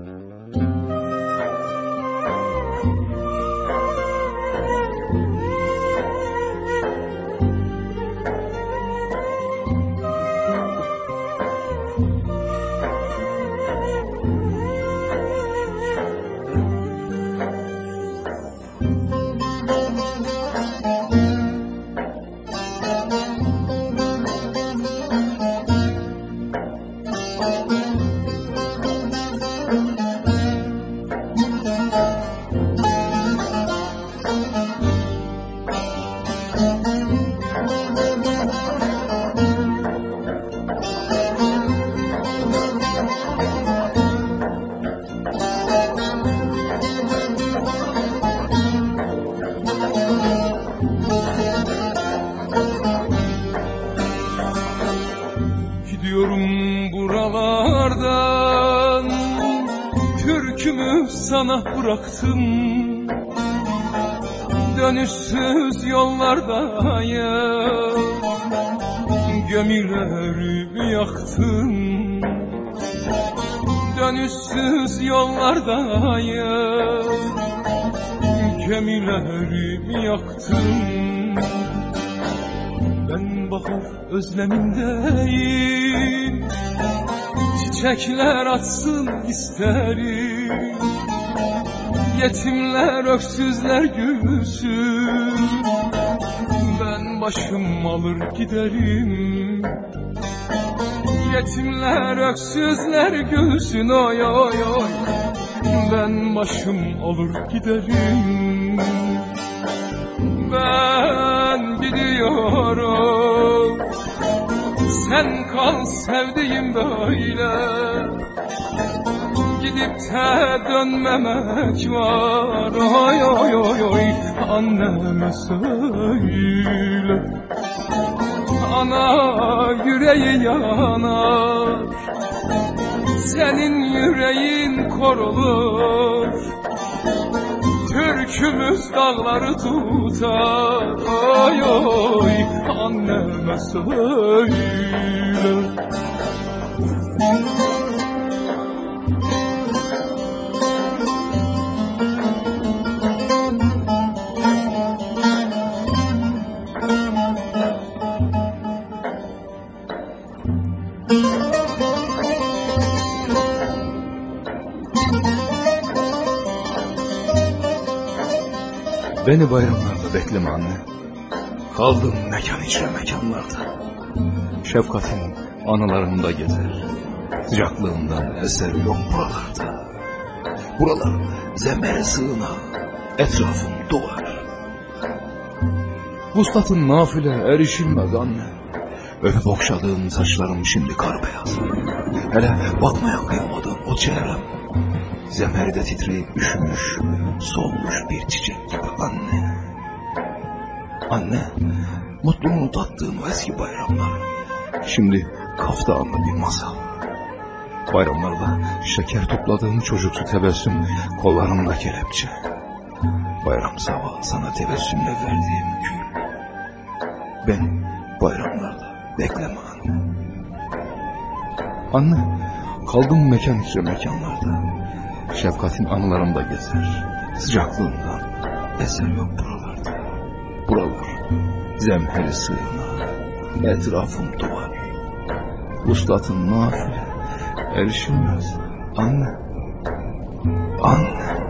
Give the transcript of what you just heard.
Mm-hmm. Sana bıraktım. Dönüşsüz yollardayım Gemilerimi yaktın Dönüşsüz yollardayım Gemilerimi yaktın Ben bahar özlemindeyim Çiçekler açsın isterim. Yetimler, öksüzler gülsün. Ben başım alır giderim. Yetimler, öksüzler gülsün. Oy oy oy. Ben başım alır giderim. Ben Sen kal sevdiğim böyle. Gidip de dönmemek var. Oy oy oy oy anneme söyle. Ana yüreği yanar Senin yüreğin korulur Türkümüz dağları tutar. Oy oy anneme söyle Beni bayramlarda bekleme anne. Kaldım mekan içre mekanlarda. Şefkatin anılarımda gezer. Sıcaklığından eser yok buralarda. Buralar zemere sığına, etrafım duvar. Vuslatın nafile erişilmez anne. Öpüp okşadığım saçlarım şimdi kar beyaz. Hele bakmaya kıyamadım o çehrem. Zemerde titreyip üşümüş, solmuş bir çiçek gibi anne. Anne, mutluluğunu tattığım eski bayramlar. Şimdi kaftanlı bir masal. Bayramlarda şeker topladığım çocuksu tebessüm, kollarımda kelepçe. Bayram sabahı sana tebessümle verdiğim gül. Ben bayramlarda bekleme anne. Anne, kaldım mekan içre mekanlarda. Şefkatin anılarımda gezer. Sıcaklığından eser yok buralarda. Buralar zemheri sığına, etrafım duvar. Vuslatın nafile, erişilmez. Anne, anne.